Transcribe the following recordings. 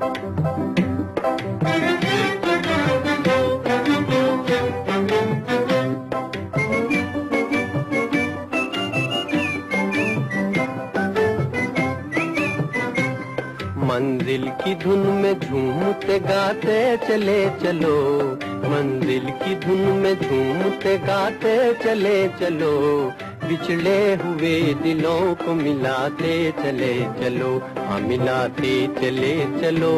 thank you मंजिल की धुन में झूमते गाते चले चलो। मंजिल की धुन में झूमते गाते चले चलो। बिछड़े हुए दिलों को मिलाते चले चलो। हाँ मिलाते चले चलो।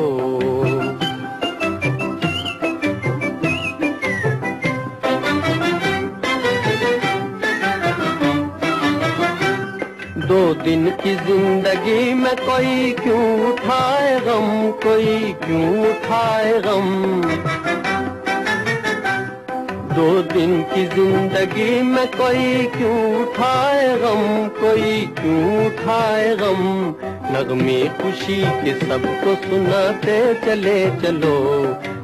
दो दिन की ज़िंदगी में कोई क्यों उठाए गम, कोई क्यों उठाए गम? दो दिन की ज़िंदगी में कोई क्यों उठाए गम, कोई क्यों उठाए गम? नगमे खुशी के सबको सुनाते चले चलो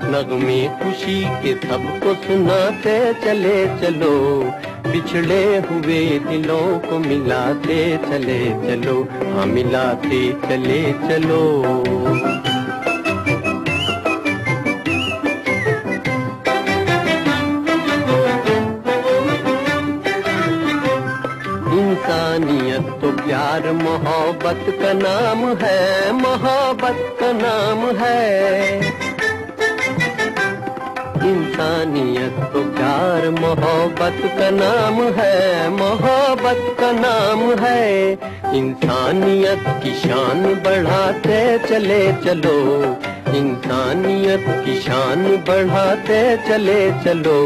नगमे खुशी के सबको सुनाते चले चलो। पिछड़े हुए दिलों को मिलाते चले चलो। हाँ मिलाते चले चलो। इंसानियत तो प्यार, मोहब्बत का नाम है, मोहब्बत का नाम है। इंसानियत तो प्यार, मोहब्बत का नाम है, मोहब्बत का नाम है। इंसानियत की शान बढ़ाते चले चलो, इंसानियत की शान बढ़ाते चले चलो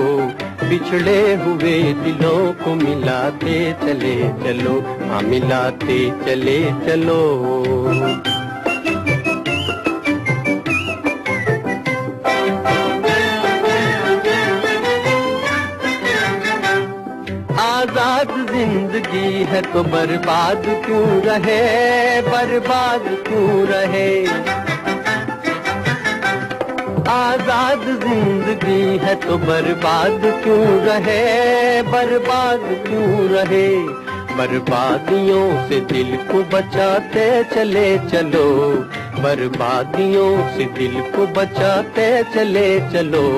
बिछड़े हुए दिलों को मिलाते चले चलो हाँ मिलाते चले चलो। आज़ाद ज़िंदगी है तो बर्बाद क्यों रहे? बर्बाद क्यों रहे? आज़ाद ज़िंदगी है तो बर्बाद क्यों रहे? बर्बाद क्यों रहे? बर्बादियों से दिल को बचाते चले चलो। बर्बादियों से दिल को बचाते चले चलो।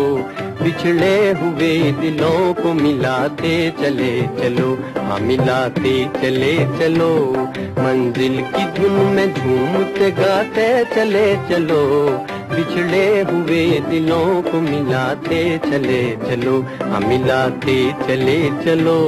बिछड़े हुए दिलों को मिलाते चले चलो हाँ मिलाते चले चलो। मंजिल की धुन में झूमते गाते चले चलो, पिछड़े हुए दिलों को मिलाते चले चलो हाँ मिलाते चले चलो।